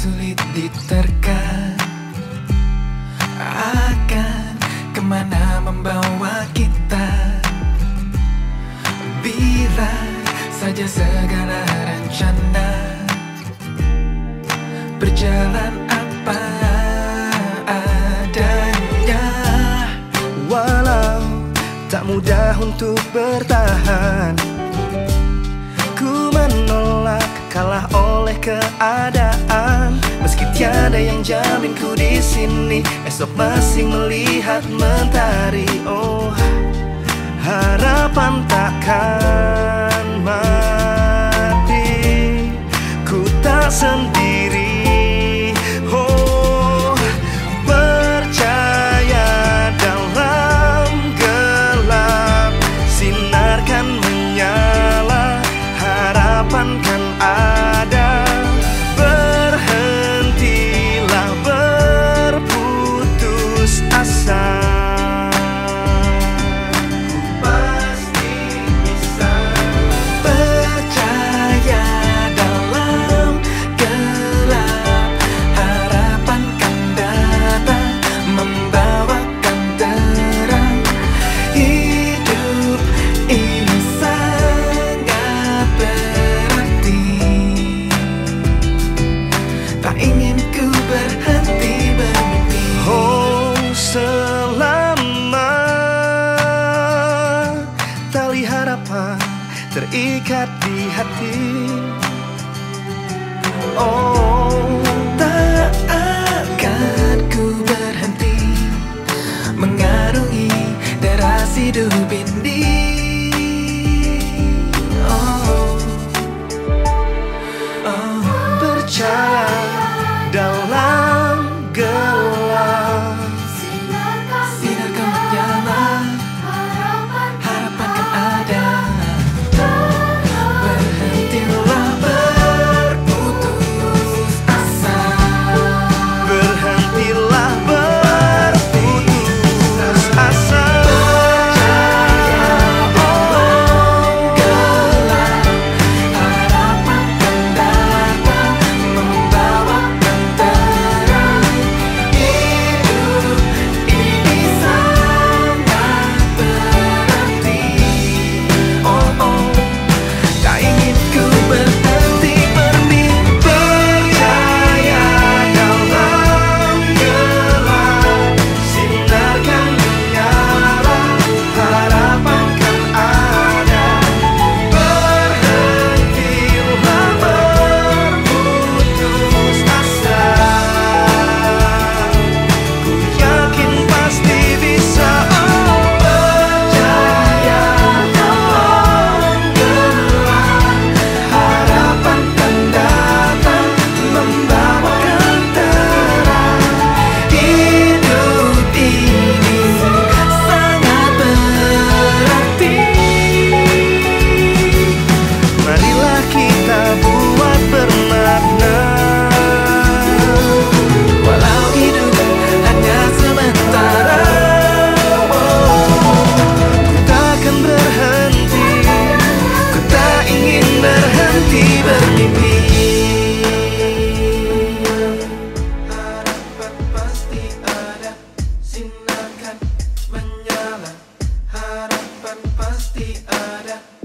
sulit diterka Akan ke mana membawa kita? Bila saja segala rencana. Berjalan apa adanya. Walau tak mudah untuk bertahan yang jamin ku di sini. Esok masih melihat mentari Oh harapan takkan mati. Ku tak sendiri. Oh percaya dalam gelap. Sinarkan menyala Harapan kan ada terikat di hati. Oh Tak akan ku berhenti Mengarungi deras hidup ini. Oh, oh percaya dalam Pasti ada